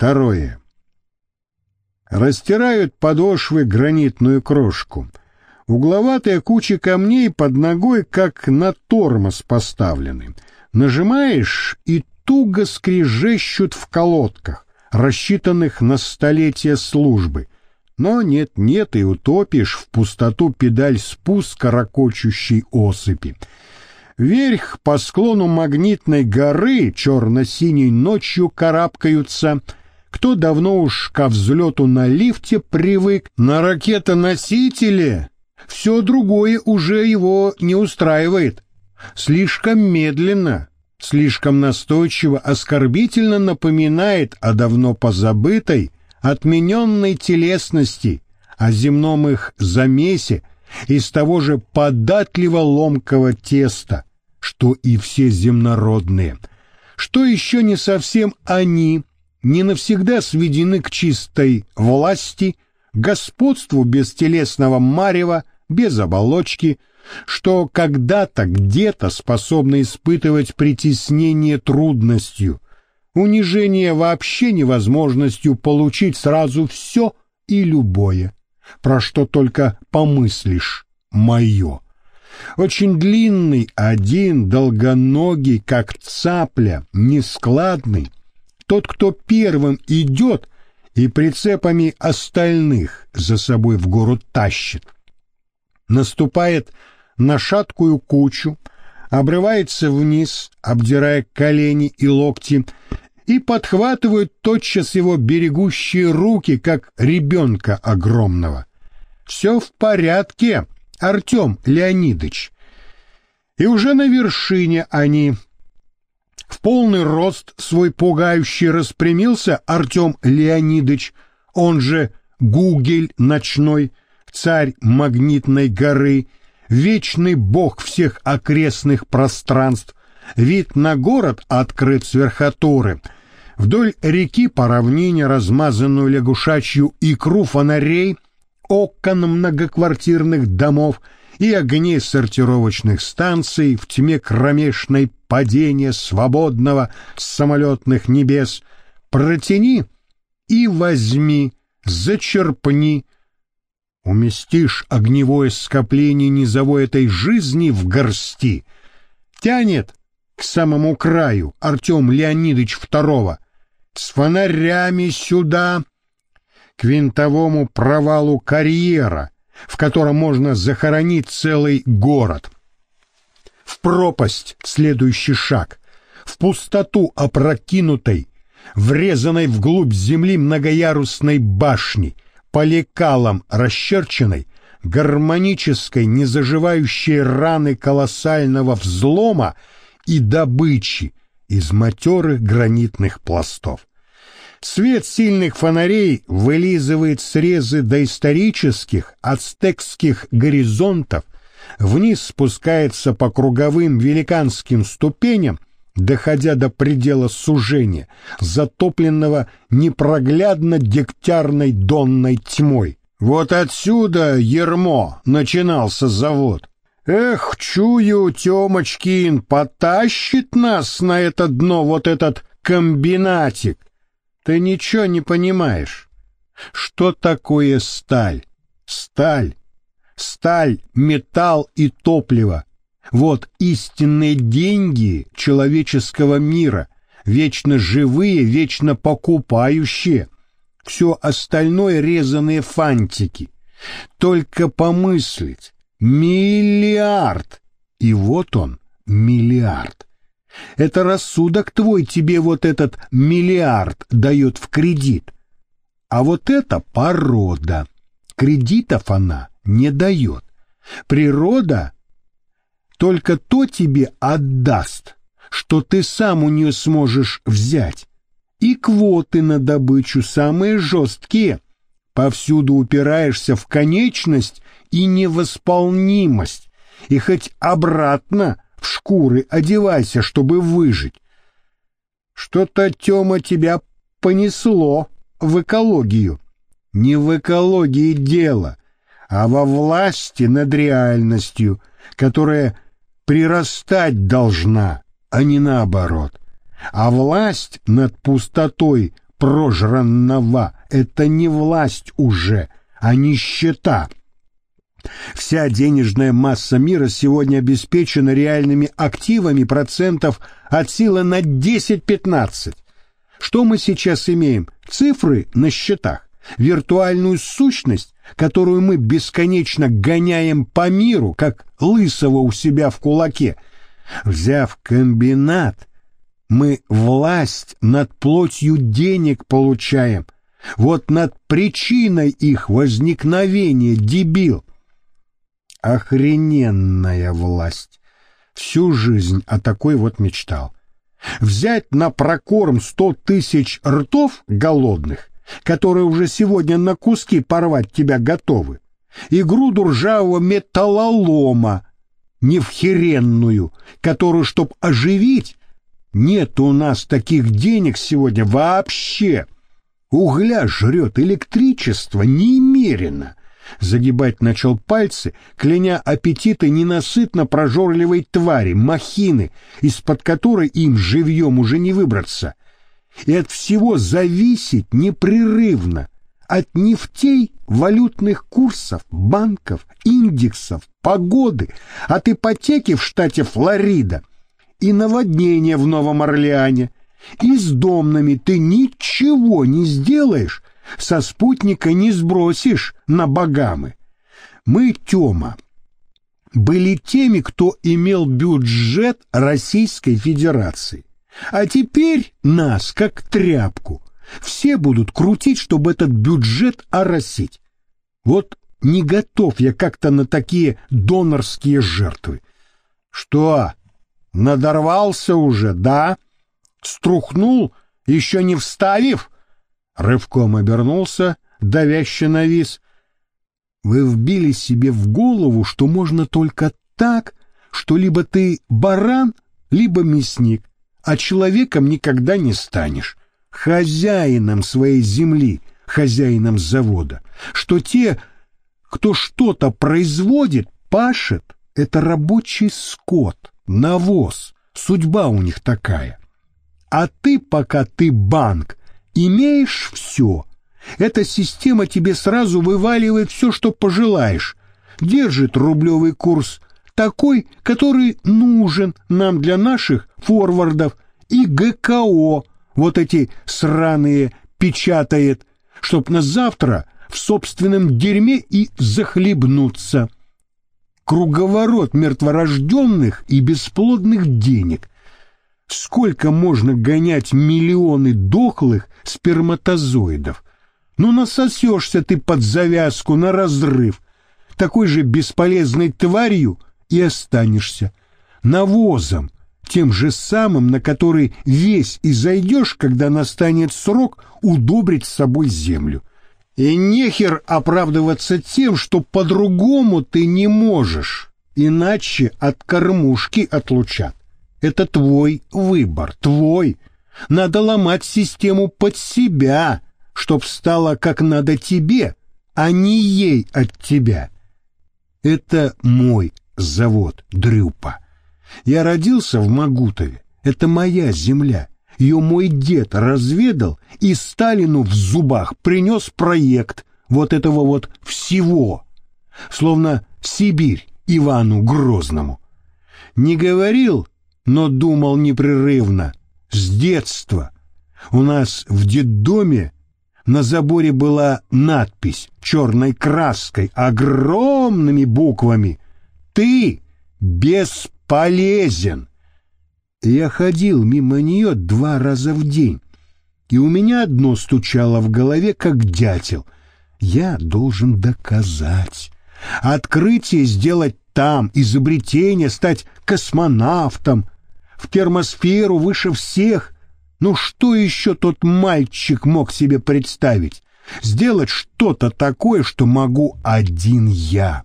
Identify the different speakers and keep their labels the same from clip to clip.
Speaker 1: Второе. Растирают подошвы гранитную крошку. Угловатая куча камней под ногой как на тормоз поставлены. Нажимаешь, и туго скрежещут в колодках, рассчитанных на столетия службы. Но нет-нет, и утопишь в пустоту педаль спуска ракочущей осыпи. Вверх по склону магнитной горы черно-синей ночью карабкаются — кто давно уж ко взлету на лифте привык, на ракетоносителе? Все другое уже его не устраивает. Слишком медленно, слишком настойчиво, оскорбительно напоминает о давно позабытой, отмененной телесности, о земном их замесе из того же податливо ломкого теста, что и все земнородные, что еще не совсем они, не навсегда сведены к чистой власти, господству бестелесного марева, без оболочки, что когда-то где-то способны испытывать притеснение трудностью, унижение вообще невозможностью получить сразу все и любое, про что только помыслишь «моё». Очень длинный, один, долгоногий, как цапля, нескладный, тот, кто первым идет и прицепами остальных за собой в гору тащит. Наступает на шаткую кучу, обрывается вниз, обдирая колени и локти, и подхватывают тотчас его берегущие руки, как ребенка огромного. Все в порядке, Артем Леонидович. И уже на вершине они в полный рост свой пугающий распрямился Артем Леонидович, он же Гугель ночной, царь магнитной горы, вечный бог всех окрестных пространств, вид на город открыт с верхотуры, вдоль реки по равнине размазанную лягушачью икру фонарей, окон многоквартирных домов — и огни сортировочных станций в тьме кромешной падения свободного самолетных небес. Протяни и возьми, зачерпни. Уместишь огневое скопление низовой этой жизни в горсти. Тянет к самому краю Артем Леонидович второго. С фонарями сюда, к винтовому провалу карьера — в котором можно захоронить целый город. В пропасть следующий шаг, в пустоту опрокинутой, врезанной вглубь земли многоярусной башни, по лекалам расчерченной, гармонической, незаживающей раны колоссального взлома и добычи из матерых гранитных пластов. Свет сильных фонарей вылизывает срезы доисторических, ацтекских горизонтов, вниз спускается по круговым великанским ступеням, доходя до предела сужения, затопленного непроглядно дегтярной донной тьмой. Вот отсюда, ермо, начинался завод. Эх, чую, Тёмочкин, потащит нас на это дно вот этот комбинатик. Ты ничего не понимаешь. Что такое сталь? Сталь. Сталь, металл и топливо. Вот истинные деньги человеческого мира, вечно живые, вечно покупающие. Все остальное резаные фантики. Только помыслить. Миллиард. И вот он, миллиард. Это рассудок твой тебе вот этот миллиард дает в кредит. А вот это порода. Кредитов она не дает. Природа только то тебе отдаст, что ты сам у нее сможешь взять. И квоты на добычу самые жесткие. Повсюду упираешься в конечность и невосполнимость. И хоть обратно в шкуры одевайся, чтобы выжить. Что-то, Тёма, тебя понесло в экологию. Не в экологии дело, а во власти над реальностью, которая прирастать должна, а не наоборот. А власть над пустотой прожранного. Это не власть уже, а нищета. Вся денежная масса мира сегодня обеспечена реальными активами процентов от силы на 10-15. Что мы сейчас имеем? Цифры на счетах, виртуальную сущность, которую мы бесконечно гоняем по миру, как лысого у себя в кулаке. Взяв комбинат, мы власть над плотью денег получаем. Вот над причиной их возникновения, дебил. Охрененная власть. Всю жизнь о такой вот мечтал. Взять на прокорм сто тысяч ртов голодных, которые уже сегодня на куски порвать тебя готовы, и груду ржавого металлолома, невхеренную, которую, чтоб оживить, нет у нас таких денег сегодня вообще. Угля жрет электричество немерено. Загибать начал пальцы, кляня аппетиты ненасытно прожорливой твари, махины, из-под которой им живьем уже не выбраться. И от всего зависеть непрерывно. От нефтей, валютных курсов, банков, индексов, погоды, от ипотеки в штате Флорида и наводнения в Новом Орлеане. И с домнами ты ничего не сделаешь, со спутника не сбросишь на Багамы. Мы, Тёма, были теми, кто имел бюджет Российской Федерации. А теперь нас, как тряпку, все будут крутить, чтобы этот бюджет оросить. Вот не готов я как-то на такие донорские жертвы. Что, надорвался уже, да? Струхнул, еще не вставив? Рывком обернулся, давяще навис. Вы вбили себе в голову, что можно только так, что либо ты баран, либо мясник, а человеком никогда не станешь, хозяином своей земли, хозяином завода, что те, кто что-то производит, пашет, это рабочий скот, навоз, судьба у них такая. А ты, пока ты банк, Имеешь все. Эта система тебе сразу вываливает все, что пожелаешь. Держит рублевый курс такой, который нужен нам для наших форвардов, и ГКО вот эти сраные печатает, чтоб на завтра в собственном дерьме и захлебнуться. Круговорот мертворожденных и бесплодных денег. Сколько можно гонять миллионы дохлых сперматозоидов? Ну, насосешься ты под завязку на разрыв. Такой же бесполезной тварью и останешься. Навозом, тем же самым, на который весь и зайдешь, когда настанет срок удобрить с собой землю. И нехер оправдываться тем, что по-другому ты не можешь, иначе от кормушки отлучат. Это твой выбор, твой. Надо ломать систему под себя, чтоб стало как надо тебе, а не ей от тебя. Это мой завод, Дрюпа. Я родился в Магутове. Это моя земля. Ее мой дед разведал и Сталину в зубах принес проект вот этого вот всего. Словно Сибирь Ивану Грозному. Не говорил, но думал непрерывно, с детства. У нас в детдоме на заборе была надпись черной краской, огромными буквами «Ты бесполезен». Я ходил мимо нее два раза в день, и у меня одно стучало в голове, как дятел. Я должен доказать. Открытие сделать там, изобретение, стать космонавтом, в термосферу выше всех. Ну что еще тот мальчик мог себе представить? Сделать что-то такое, что могу один я.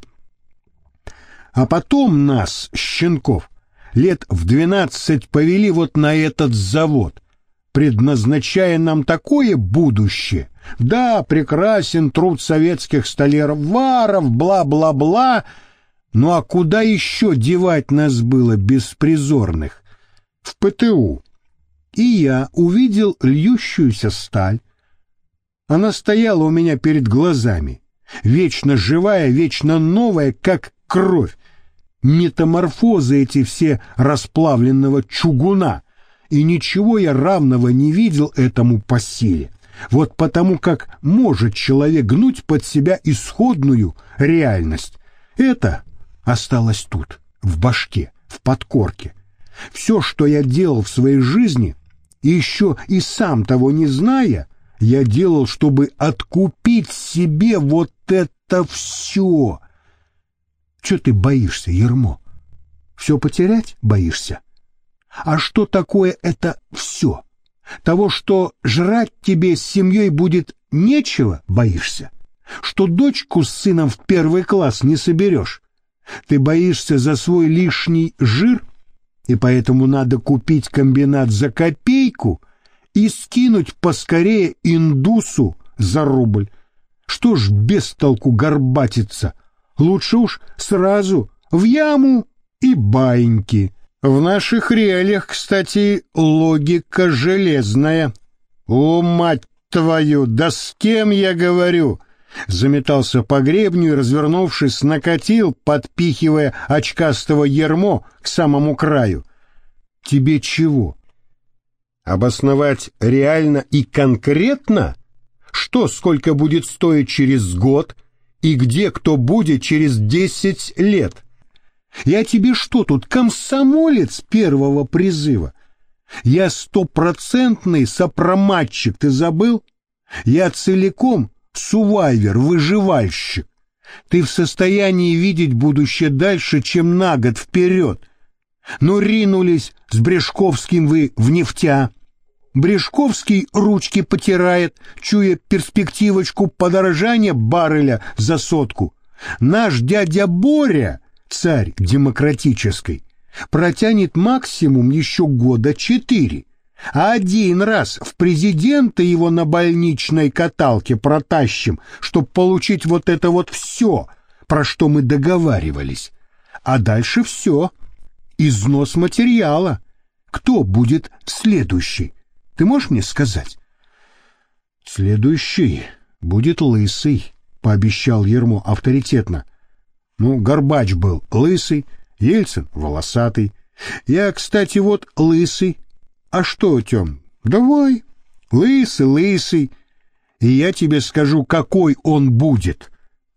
Speaker 1: А потом нас, щенков, лет в двенадцать повели вот на этот завод, предназначая нам такое будущее. Да, прекрасен труд советских столяров, варов, бла-бла-бла, ну а куда еще девать нас было беспризорных? В ПТУ. и я увидел льющуюся сталь. Она стояла у меня перед глазами, вечно живая, вечно новая, как кровь. Метаморфозы эти все расплавленного чугуна, и ничего я равного не видел этому по силе. Вот потому как может человек гнуть под себя исходную реальность. Это осталось тут, в башке, в подкорке. Все, что я делал в своей жизни, еще и сам того не зная, я делал, чтобы откупить себе вот это все. Че ты боишься, Ермо? Все потерять боишься? А что такое это все? Того, что жрать тебе с семьей будет нечего, боишься? Что дочку с сыном в первый класс не соберешь? Ты боишься за свой лишний жир, и поэтому надо купить комбинат за копейку и скинуть поскорее индусу за рубль. Что ж без толку горбатиться? Лучше уж сразу в яму и баиньки. В наших реалиях, кстати, логика железная. О, мать твою, да с кем я говорю? Заметался по гребню и, развернувшись, накатил, подпихивая очкастого ермо к самому краю. Тебе чего? Обосновать реально и конкретно? Что сколько будет стоить через год и где кто будет через десять лет? Я тебе что тут, комсомолец первого призыва? Я стопроцентный сопроматчик, ты забыл? Я целиком сувайвер, выживальщик. Ты в состоянии видеть будущее дальше, чем на год вперед. Но ринулись с Брешковским вы в нефтя. Брешковский ручки потирает, чуя перспективочку подорожания барреля за сотку. Наш дядя Боря царь демократической, протянет максимум еще года четыре, а один раз в президента его на больничной каталке протащим, чтобы получить вот это вот все, про что мы договаривались. А дальше все. Износ материала. Кто будет следующий? Ты можешь мне сказать? Следующий будет лысый, пообещал Ермо авторитетно. Ну, Горбач был лысый, Ельцин волосатый. Я, кстати, вот лысый. А что, Тем, давай, лысый, лысый. И я тебе скажу, какой он будет.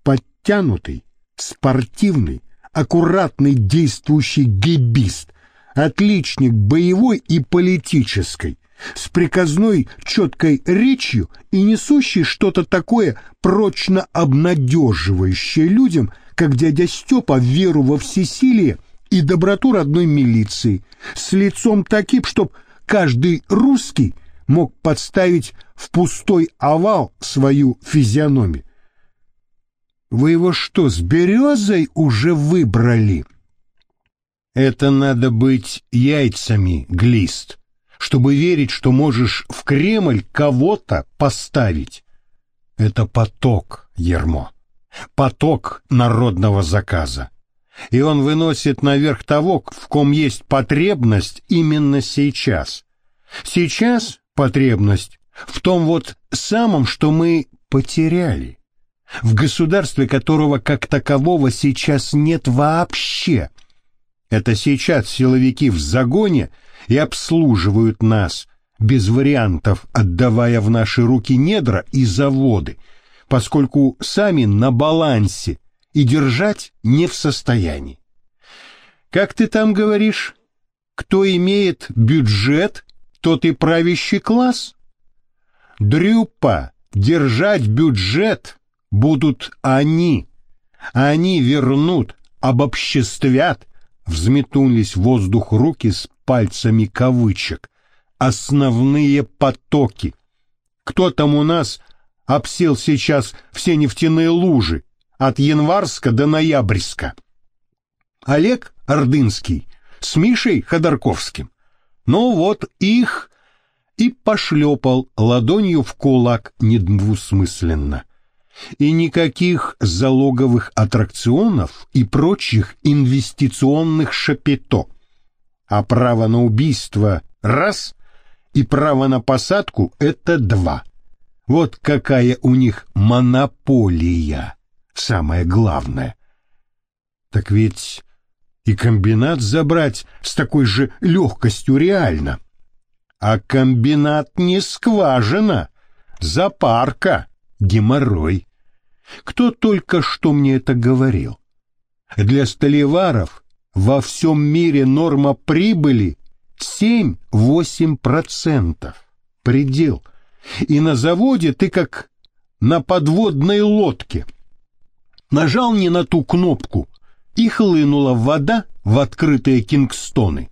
Speaker 1: Подтянутый, спортивный, аккуратный действующий гибист, отличник боевой и политической, с приказной четкой речью и несущий что-то такое прочно обнадеживающее людям – как дядя Степа веру во всесилие и доброту родной милиции, с лицом таким, чтоб каждый русский мог подставить в пустой овал свою физиономию. Вы его что, с березой уже выбрали? Это надо быть яйцами, глист, чтобы верить, что можешь в Кремль кого-то поставить. Это поток, ермо поток народного заказа. И он выносит наверх того, в ком есть потребность именно сейчас. Сейчас потребность в том вот самом, что мы потеряли, в государстве которого как такового сейчас нет вообще. Это сейчас силовики в загоне и обслуживают нас, без вариантов отдавая в наши руки недра и заводы – поскольку сами на балансе и держать не в состоянии. Как ты там говоришь, кто имеет бюджет, тот и правящий класс? Дрюпа, держать бюджет будут они. Они вернут, обобществят, взметнулись в воздух руки с пальцами кавычек, основные потоки. Кто там у нас обсел сейчас все нефтяные лужи, от Январска до Ноябрьска. Олег Ордынский с Мишей Ходорковским. Ну вот их и пошлепал ладонью в кулак недвусмысленно. И никаких залоговых аттракционов и прочих инвестиционных шапито. А право на убийство — раз, и право на посадку — это два. Вот какая у них монополия, самое главное. Так ведь и комбинат забрать с такой же легкостью реально. А комбинат не скважина, запарка, геморрой. Кто только что мне это говорил? Для столеваров во всем мире норма прибыли 7-8%. Предел. И на заводе ты как на подводной лодке. Нажал не на ту кнопку, и хлынула вода в открытые кингстоны,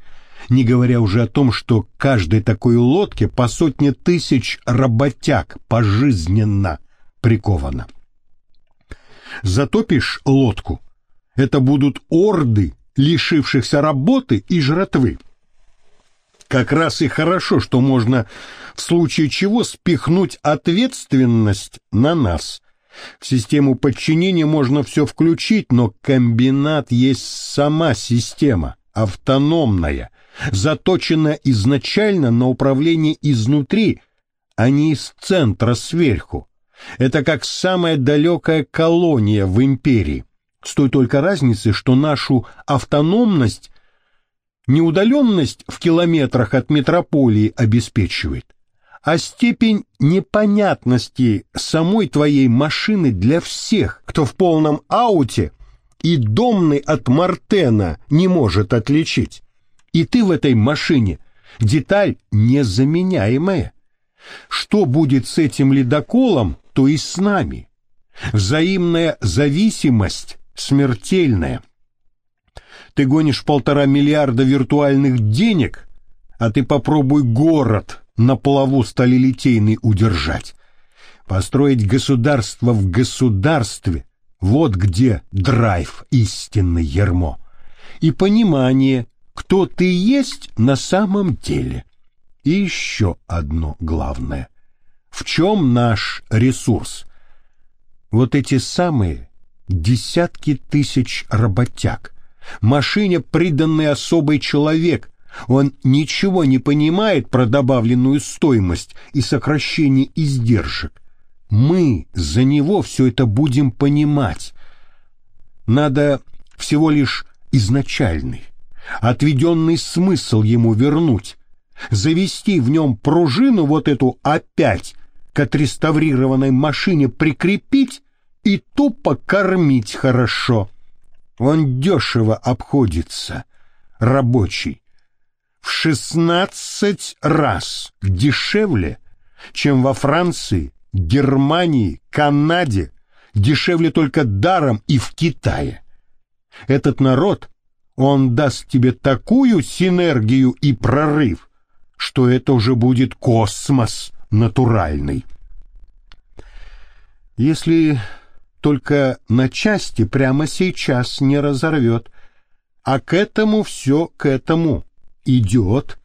Speaker 1: не говоря уже о том, что каждой такой лодке по сотне тысяч работяг пожизненно приковано. Затопишь лодку, это будут орды лишившихся работы и жратвы. Как раз и хорошо, что можно в случае чего спихнуть ответственность на нас. В систему подчинения можно все включить, но комбинат есть сама система, автономная, заточенная изначально на управление изнутри, а не из центра сверху. Это как самая далекая колония в империи. С той только разницей, что нашу автономность не удаленность в километрах от метрополии обеспечивает, а степень непонятности самой твоей машины для всех, кто в полном ауте и домный от Мартена не может отличить. И ты в этой машине деталь незаменяемая. Что будет с этим ледоколом, то и с нами. Взаимная зависимость смертельная. Ты гонишь полтора миллиарда виртуальных денег, а ты попробуй город на плаву сталелитейный удержать. Построить государство в государстве — вот где драйв истинный ермо. И понимание, кто ты есть на самом деле. И еще одно главное. В чем наш ресурс? Вот эти самые десятки тысяч работяг, Машине приданный особый человек. Он ничего не понимает про добавленную стоимость и сокращение издержек. Мы за него все это будем понимать. Надо всего лишь изначальный, отведенный смысл ему вернуть, завести в нем пружину вот эту опять к отреставрированной машине прикрепить и тупо кормить хорошо. Он дешево обходится, рабочий, в шестнадцать раз дешевле, чем во Франции, Германии, Канаде, дешевле только даром и в Китае. Этот народ, он даст тебе такую синергию и прорыв, что это уже будет космос натуральный. Если только на части прямо сейчас не разорвет. А к этому все к этому идет.